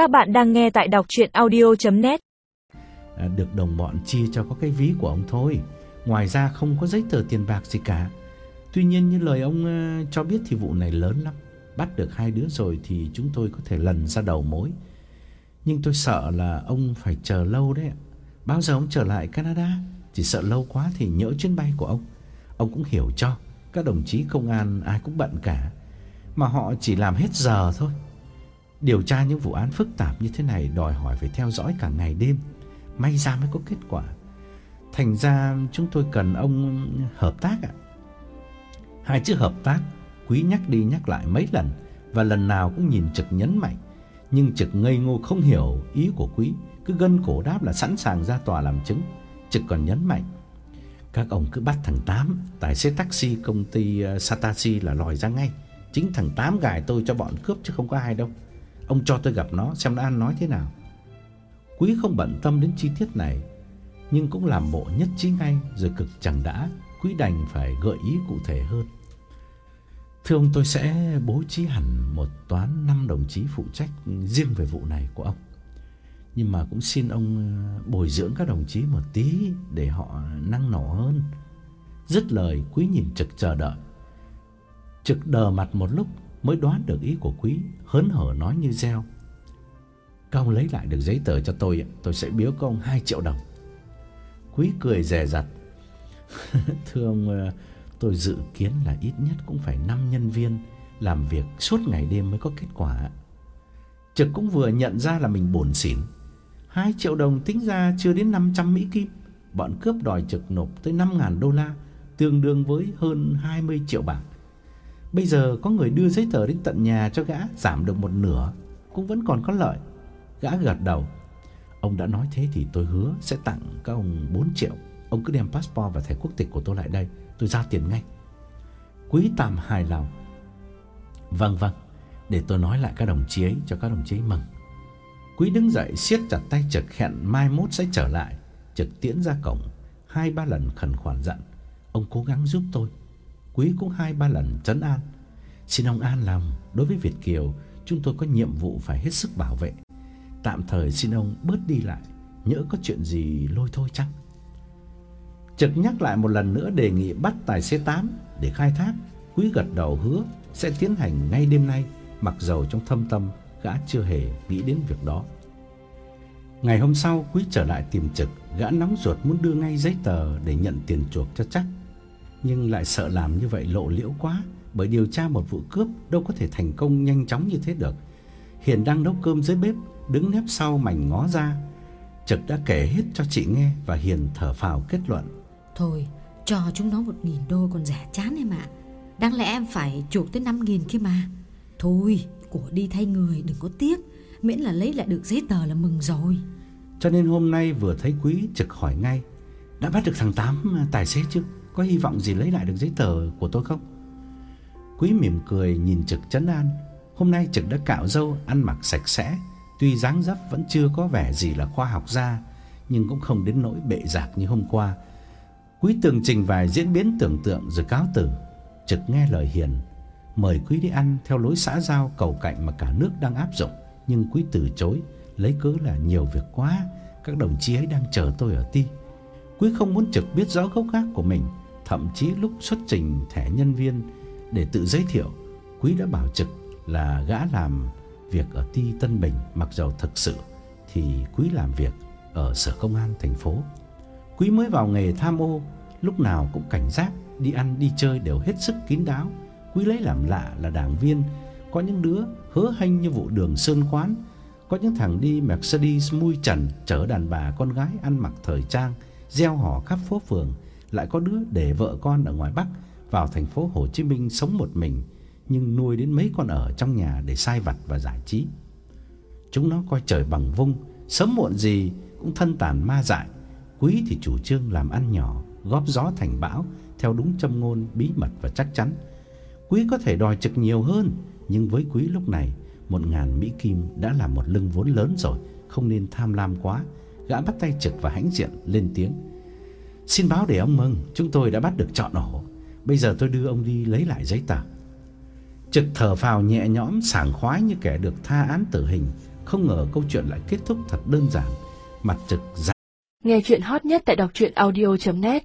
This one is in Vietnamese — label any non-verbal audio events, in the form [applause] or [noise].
Các bạn đang nghe tại đọc audio net. À, Được đồng bọn chia cho có cái ví của ông thôi. Ngoài ra không có giấy tờ tiền bạc gì cả. Tuy nhiên như lời ông uh, cho biết thì vụ này lớn lắm. Bắt được hai đứa rồi thì chúng tôi có thể lần ra đầu mối. Nhưng tôi sợ là ông phải chờ lâu đấy Bao giờ ông trở lại Canada? Chỉ sợ lâu quá thì nhỡ chuyến bay của ông. Ông cũng hiểu cho. Các đồng chí công an ai cũng bận cả. Mà họ chỉ làm hết giờ thôi. Điều tra những vụ án phức tạp như thế này đòi hỏi phải theo dõi cả ngày đêm, may ra mới có kết quả. Thành ra chúng tôi cần ông hợp tác ạ. Hai chữ hợp tác Quý nhắc đi nhắc lại mấy lần và lần nào cũng nhìn Trực nhấn mạnh, nhưng Trực ngây ngô không hiểu ý của Quý, cứ gân cổ đáp là sẵn sàng ra tòa làm chứng. Trực còn nhấn mạnh, các ông cứ bắt thằng Tám, tài xế taxi công ty satasi Satashi là lòi ra ngay. Chính thằng Tám gài tôi cho bọn cướp chứ không có ai đâu. Ông cho tôi gặp nó xem nó ăn nói thế nào. Quý không bận tâm đến chi tiết này, nhưng cũng làm bộ nhất trí ngay rồi cực chẳng đã, Quý đành phải gợi ý cụ thể hơn. Thưa ông tôi sẽ bố trí hẳn một toán năm đồng chí phụ trách riêng về vụ này của ông. Nhưng mà cũng xin ông ờ, bồi dưỡng các đồng chí một tí để họ năng nổ hơn. Dứt lời Quý nhìn Trực chờ đợi. Trực đờ mặt một lúc mới đoán được ý của Quý, hớn hở nói như reo. Các ông lấy lại được giấy tờ cho tôi, tôi sẽ biếu các ông 2 triệu đồng. Quý cười rè rặt. [laughs] Thưa ông, ờ, tôi dự kiến là ít nhất cũng phải 5 nhân viên làm việc suốt ngày đêm mới có kết quả. Trực cũng vừa nhận ra là mình bổn xỉn. 2 triệu đồng tính ra chưa đến 500 Mỹ Kim. Bọn cướp đòi Trực nộp tới 5.000 đô la, tương đương với hơn 20 triệu bảng. Bây giờ có người đưa giấy tờ đến tận nhà cho gã giảm được một nửa cũng vẫn còn có lợi. Gã gật đầu. Ông đã nói thế thì tôi hứa sẽ tặng các ông 4 triệu. Ông cứ đem passport và thẻ quốc tịch của tôi lại đây, tôi giao tiền ngay. Quý tạm hài lòng. Vâng vâng, để tôi nói lại các đồng chí ấy cho các đồng chí mừng. Quý đứng dậy siết chặt tay Trực hẹn mai mốt sẽ trở lại. Trực tiễn ra cổng, hai ba lần khẩn khoản dặn, ông cố gắng giúp tôi. Quý cũng hai ba lần trấn an. Xin ông an lòng, đối với Việt kiều, chúng tôi có nhiệm vụ phải hết sức bảo vệ. Tạm thời xin ông bớt đi lại, nhỡ có chuyện gì lôi thôi chăng? Trực nhắc lại một lần nữa đề nghị bắt tài xế 8 để khai thác. Quý gật đầu hứa sẽ tiến hành ngay đêm nay, mặc dầu trong thâm tâm gã chưa hề nghĩ đến việc đó. Ngày hôm sau, Quý trở lại tìm Trực, gã nóng ruột muốn đưa ngay giấy tờ để nhận tiền chuộc cho chắc nhưng lại sợ làm như vậy lộ liễu quá, bởi điều tra một vụ cướp đâu có thể thành công nhanh chóng như thế được. Hiền đang nấu cơm dưới bếp, đứng nép sau mảnh ngó ra. Trực đã kể hết cho chị nghe và Hiền thở phào kết luận. Thôi, cho chúng nó một nghìn đô còn rẻ chán em ạ. Đáng lẽ em phải chuộc tới năm nghìn kia mà. Thôi, của đi thay người đừng có tiếc, miễn là lấy lại được giấy tờ là mừng rồi. Cho nên hôm nay vừa thấy Quý trực hỏi ngay, đã bắt được thằng Tám à, tài xế chứ? Có hy vọng gì lấy lại được giấy tờ của tôi không? Quý mỉm cười nhìn Trực trấn an. Hôm nay Trực đã cạo râu, ăn mặc sạch sẽ, tuy dáng dấp vẫn chưa có vẻ gì là khoa học gia, nhưng cũng không đến nỗi bệ rạc như hôm qua. Quý tường trình vài diễn biến tưởng tượng rồi cáo từ. Trực nghe lời hiền, mời Quý đi ăn theo lối xã giao cầu cạnh mà cả nước đang áp dụng, nhưng Quý từ chối, lấy cớ là nhiều việc quá, các đồng chí ấy đang chờ tôi ở ti. Quý không muốn Trực biết rõ gốc gác của mình, thậm chí lúc xuất trình thẻ nhân viên để tự giới thiệu, Quý đã bảo Trực là gã làm việc ở Ti Tân Bình, mặc dầu thực sự thì Quý làm việc ở Sở Công an thành phố. Quý mới vào nghề tham ô, lúc nào cũng cảnh giác, đi ăn đi chơi đều hết sức kín đáo. Quý lấy làm lạ là đảng viên, có những đứa hứa hênh như vụ đường sơn quán, có những thằng đi Mercedes mui trần chở đàn bà con gái ăn mặc thời trang, gieo hò khắp phố phường lại có đứa để vợ con ở ngoài Bắc vào thành phố Hồ Chí Minh sống một mình, nhưng nuôi đến mấy con ở trong nhà để sai vặt và giải trí. Chúng nó coi trời bằng vung, sớm muộn gì cũng thân tàn ma dại. Quý thì chủ trương làm ăn nhỏ, góp gió thành bão theo đúng châm ngôn bí mật và chắc chắn. Quý có thể đòi trực nhiều hơn, nhưng với quý lúc này, một ngàn Mỹ Kim đã là một lưng vốn lớn rồi, không nên tham lam quá. Gã bắt tay trực và hãnh diện lên tiếng. Xin báo để ông mừng, chúng tôi đã bắt được trọn ổ. Bây giờ tôi đưa ông đi lấy lại giấy tờ. Trực thở phào nhẹ nhõm sảng khoái như kẻ được tha án tử hình, Không ngờ câu chuyện lại kết thúc thật đơn giản, mặt trực dạ. Nghe chuyện hot nhất tại đọc truyện audio.net